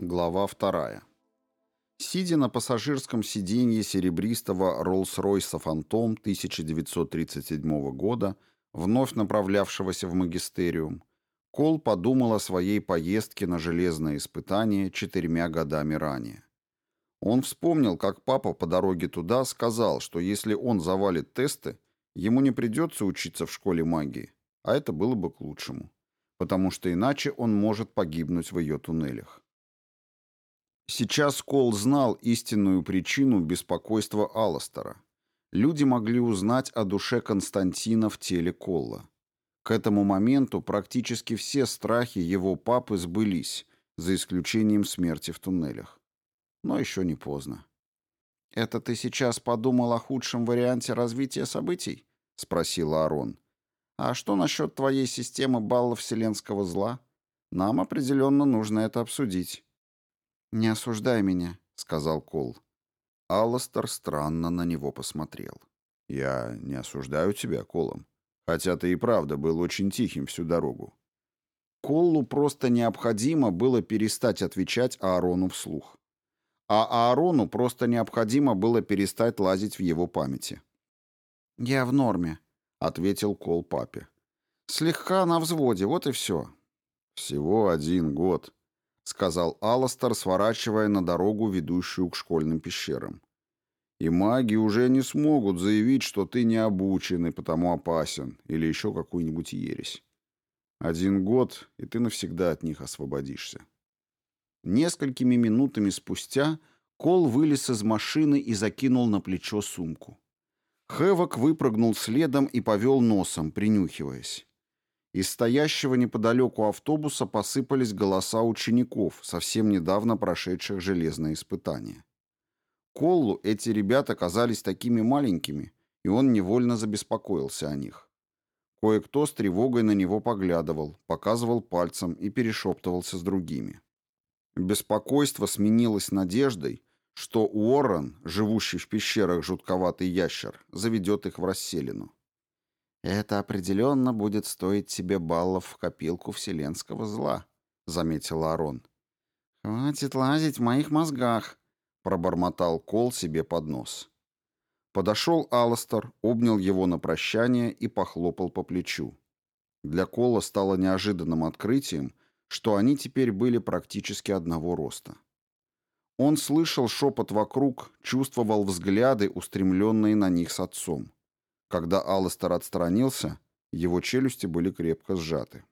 Глава вторая. Сидя на пассажирском сиденье серебристого Роллс-Ройса «Фантом» 1937 года, вновь направлявшегося в магистериум, Кол подумал о своей поездке на железное испытание четырьмя годами ранее. Он вспомнил, как папа по дороге туда сказал, что если он завалит тесты, ему не придется учиться в школе магии, а это было бы к лучшему, потому что иначе он может погибнуть в ее туннелях. Сейчас Кол знал истинную причину беспокойства Алластера. Люди могли узнать о душе Константина в теле Колла. К этому моменту практически все страхи его папы сбылись, за исключением смерти в туннелях. Но еще не поздно. «Это ты сейчас подумал о худшем варианте развития событий?» — спросил Арон. «А что насчет твоей системы баллов вселенского зла? Нам определенно нужно это обсудить». «Не осуждай меня», — сказал Кол. Алластер странно на него посмотрел. «Я не осуждаю тебя, Колом, хотя ты и правда был очень тихим всю дорогу». Коллу просто необходимо было перестать отвечать Аарону вслух. А Аарону просто необходимо было перестать лазить в его памяти. «Я в норме», — ответил Кол папе. «Слегка на взводе, вот и все». «Всего один год», сказал Аластер, сворачивая на дорогу, ведущую к школьным пещерам. И маги уже не смогут заявить, что ты не обучен и потому опасен, или еще какую-нибудь ересь. Один год, и ты навсегда от них освободишься. Несколькими минутами спустя Кол вылез из машины и закинул на плечо сумку. Хэвок выпрыгнул следом и повел носом, принюхиваясь. Из стоящего неподалеку автобуса посыпались голоса учеников, совсем недавно прошедших железное испытание. Коллу эти ребята казались такими маленькими, и он невольно забеспокоился о них. Кое-кто с тревогой на него поглядывал, показывал пальцем и перешептывался с другими. Беспокойство сменилось надеждой, что Уоррен, живущий в пещерах жутковатый ящер, заведет их в расселину. «Это определенно будет стоить тебе баллов в копилку вселенского зла», — заметил Арон. «Хватит лазить в моих мозгах», — пробормотал Кол себе под нос. Подошел Алластер, обнял его на прощание и похлопал по плечу. Для Кола стало неожиданным открытием, что они теперь были практически одного роста. Он слышал шепот вокруг, чувствовал взгляды, устремленные на них с отцом. Когда Алластер отстранился, его челюсти были крепко сжаты.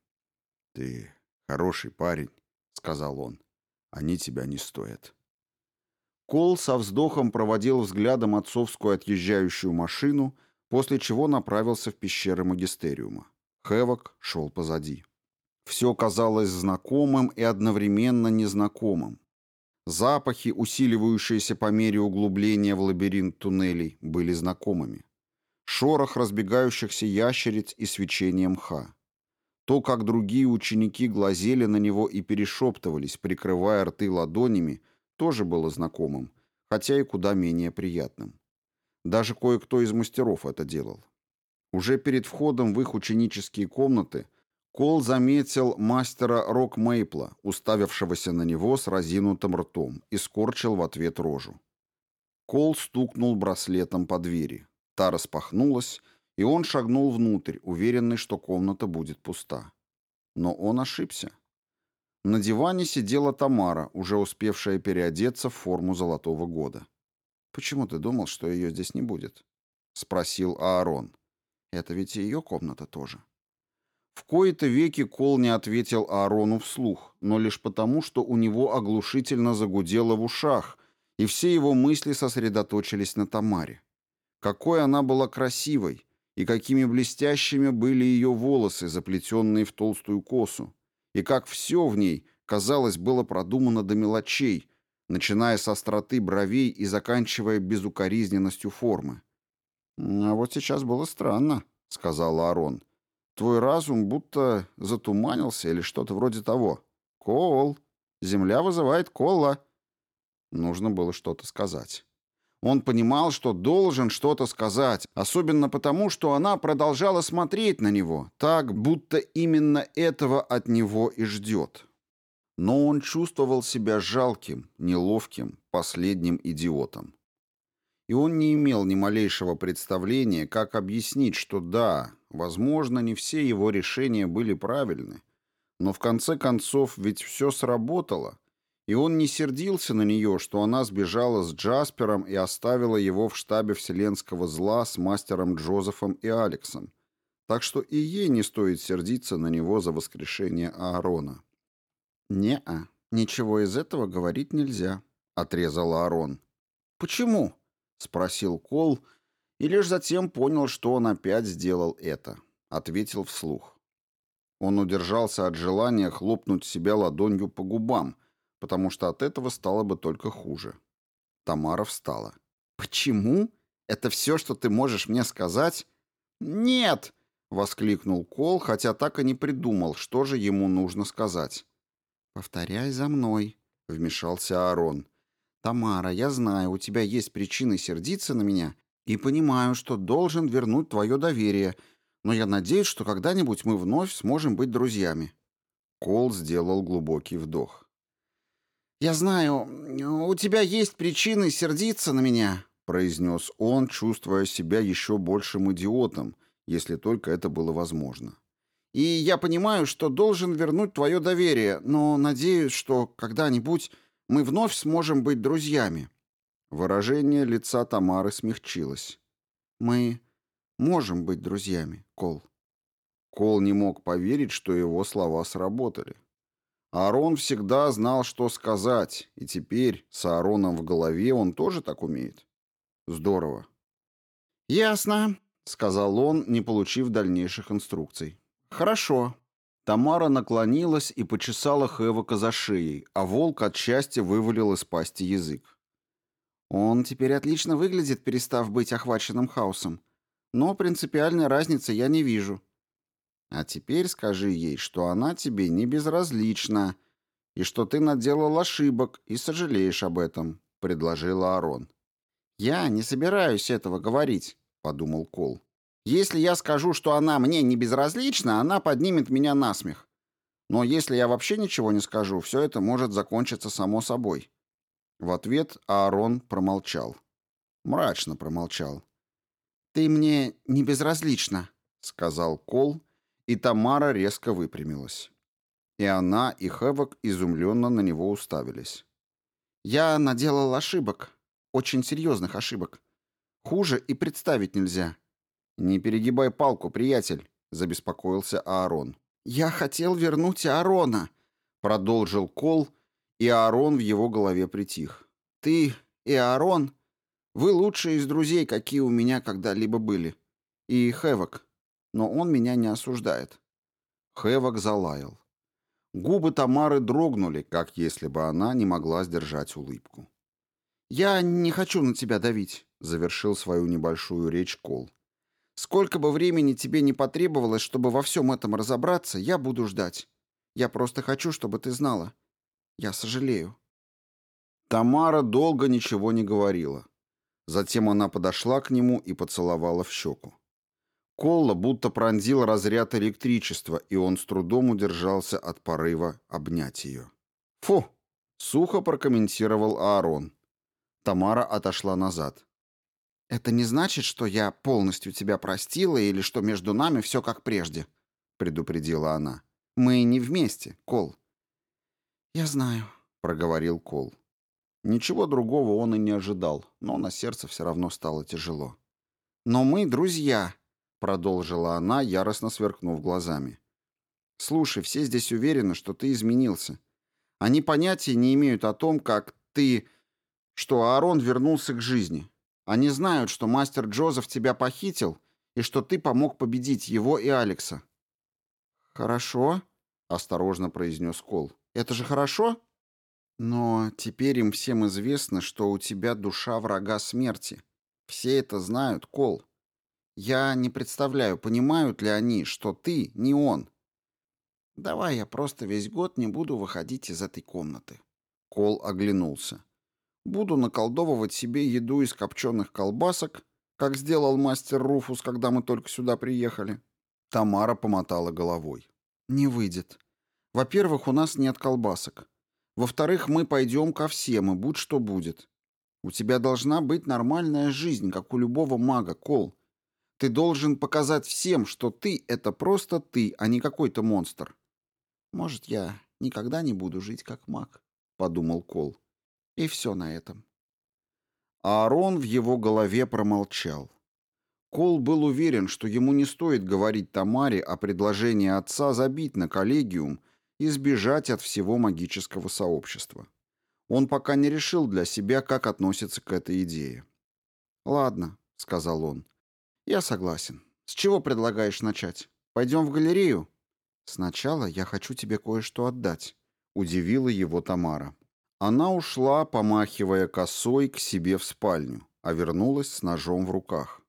«Ты хороший парень», — сказал он. «Они тебя не стоят». Кол со вздохом проводил взглядом отцовскую отъезжающую машину, после чего направился в пещеры магистериума. Хэвок шел позади. Все казалось знакомым и одновременно незнакомым. Запахи, усиливающиеся по мере углубления в лабиринт туннелей, были знакомыми шорох разбегающихся ящериц и свечение мха. То, как другие ученики глазели на него и перешептывались, прикрывая рты ладонями, тоже было знакомым, хотя и куда менее приятным. Даже кое-кто из мастеров это делал. Уже перед входом в их ученические комнаты Кол заметил мастера Рок Мейпла, уставившегося на него с разинутым ртом, и скорчил в ответ рожу. Кол стукнул браслетом по двери. Та распахнулась, и он шагнул внутрь, уверенный, что комната будет пуста. Но он ошибся. На диване сидела Тамара, уже успевшая переодеться в форму золотого года. «Почему ты думал, что ее здесь не будет?» — спросил Аарон. «Это ведь и ее комната тоже». В кои-то веки Кол не ответил Аарону вслух, но лишь потому, что у него оглушительно загудело в ушах, и все его мысли сосредоточились на Тамаре. Какой она была красивой, и какими блестящими были ее волосы, заплетенные в толстую косу, и как все в ней, казалось, было продумано до мелочей, начиная с остроты бровей и заканчивая безукоризненностью формы. «А вот сейчас было странно», — сказал Арон. «Твой разум будто затуманился или что-то вроде того. Кол! Земля вызывает кола!» Нужно было что-то сказать. Он понимал, что должен что-то сказать, особенно потому, что она продолжала смотреть на него, так, будто именно этого от него и ждет. Но он чувствовал себя жалким, неловким, последним идиотом. И он не имел ни малейшего представления, как объяснить, что да, возможно, не все его решения были правильны, но в конце концов ведь все сработало, и он не сердился на нее, что она сбежала с Джаспером и оставила его в штабе вселенского зла с мастером Джозефом и Алексом. Так что и ей не стоит сердиться на него за воскрешение Аарона. «Не-а, ничего из этого говорить нельзя», — отрезал Аарон. «Почему?» — спросил Кол, и лишь затем понял, что он опять сделал это. Ответил вслух. Он удержался от желания хлопнуть себя ладонью по губам, потому что от этого стало бы только хуже. Тамара встала. «Почему? Это все, что ты можешь мне сказать?» «Нет!» — воскликнул Кол, хотя так и не придумал, что же ему нужно сказать. «Повторяй за мной», — вмешался Аарон. «Тамара, я знаю, у тебя есть причины сердиться на меня, и понимаю, что должен вернуть твое доверие, но я надеюсь, что когда-нибудь мы вновь сможем быть друзьями». Кол сделал глубокий вдох. «Я знаю, у тебя есть причины сердиться на меня», — произнес он, чувствуя себя еще большим идиотом, если только это было возможно. «И я понимаю, что должен вернуть твое доверие, но надеюсь, что когда-нибудь мы вновь сможем быть друзьями». Выражение лица Тамары смягчилось. «Мы можем быть друзьями, Кол». Кол не мог поверить, что его слова сработали. Аарон всегда знал, что сказать, и теперь с Аароном в голове он тоже так умеет. Здорово. «Ясно», — сказал он, не получив дальнейших инструкций. «Хорошо». Тамара наклонилась и почесала Хэвока за шеей, а волк от счастья вывалил из пасти язык. «Он теперь отлично выглядит, перестав быть охваченным хаосом. Но принципиальной разницы я не вижу. А теперь скажи ей, что она тебе не безразлична, и что ты наделал ошибок и сожалеешь об этом», — предложил Аарон. «Я не собираюсь этого говорить», — подумал Кол. «Если я скажу, что она мне не безразлична, она поднимет меня на смех. Но если я вообще ничего не скажу, все это может закончиться само собой». В ответ Аарон промолчал. Мрачно промолчал. «Ты мне не безразлична», — сказал Кол, и Тамара резко выпрямилась. И она, и Хэвок изумленно на него уставились. «Я наделал ошибок. Очень серьезных ошибок. Хуже и представить нельзя». «Не перегибай палку, приятель», — забеспокоился Аарон. «Я хотел вернуть Аарона», — продолжил Кол, и Аарон в его голове притих. «Ты и Аарон, вы лучшие из друзей, какие у меня когда-либо были. И Хэвок но он меня не осуждает. Хэвок залаял. Губы Тамары дрогнули, как если бы она не могла сдержать улыбку. «Я не хочу на тебя давить», — завершил свою небольшую речь Кол. «Сколько бы времени тебе не потребовалось, чтобы во всем этом разобраться, я буду ждать. Я просто хочу, чтобы ты знала. Я сожалею». Тамара долго ничего не говорила. Затем она подошла к нему и поцеловала в щеку. Колла будто пронзил разряд электричества, и он с трудом удержался от порыва обнять ее. «Фу!» — сухо прокомментировал Аарон. Тамара отошла назад. «Это не значит, что я полностью тебя простила или что между нами все как прежде», — предупредила она. «Мы не вместе, Кол». «Я знаю», — проговорил Кол. Ничего другого он и не ожидал, но на сердце все равно стало тяжело. «Но мы друзья», продолжила она, яростно сверкнув глазами. Слушай, все здесь уверены, что ты изменился. Они понятия не имеют о том, как ты что Аарон вернулся к жизни. Они знают, что мастер Джозеф тебя похитил и что ты помог победить его и Алекса. Хорошо, осторожно произнес Кол. Это же хорошо? Но теперь им всем известно, что у тебя душа врага смерти. Все это знают, Кол. Я не представляю, понимают ли они, что ты не он. Давай я просто весь год не буду выходить из этой комнаты. Кол оглянулся. Буду наколдовывать себе еду из копченых колбасок, как сделал мастер Руфус, когда мы только сюда приехали. Тамара помотала головой. Не выйдет. Во-первых, у нас нет колбасок. Во-вторых, мы пойдем ко всем, и будь что будет. У тебя должна быть нормальная жизнь, как у любого мага, Кол. Ты должен показать всем, что ты — это просто ты, а не какой-то монстр. Может, я никогда не буду жить как маг, — подумал Кол. И все на этом. Аарон в его голове промолчал. Кол был уверен, что ему не стоит говорить Тамаре о предложении отца забить на коллегиум и сбежать от всего магического сообщества. Он пока не решил для себя, как относится к этой идее. «Ладно», — сказал он, «Я согласен. С чего предлагаешь начать? Пойдем в галерею?» «Сначала я хочу тебе кое-что отдать», — удивила его Тамара. Она ушла, помахивая косой, к себе в спальню, а вернулась с ножом в руках.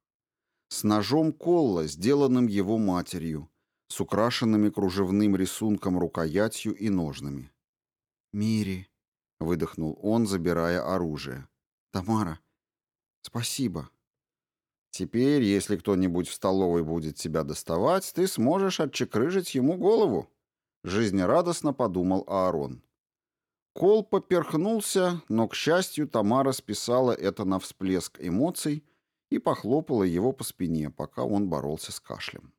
С ножом Колла, сделанным его матерью, с украшенными кружевным рисунком рукоятью и ножными. «Мири», — выдохнул он, забирая оружие. «Тамара, спасибо». Теперь, если кто-нибудь в столовой будет тебя доставать, ты сможешь отчекрыжить ему голову. Жизнерадостно подумал Аарон. Кол поперхнулся, но, к счастью, Тамара списала это на всплеск эмоций и похлопала его по спине, пока он боролся с кашлем.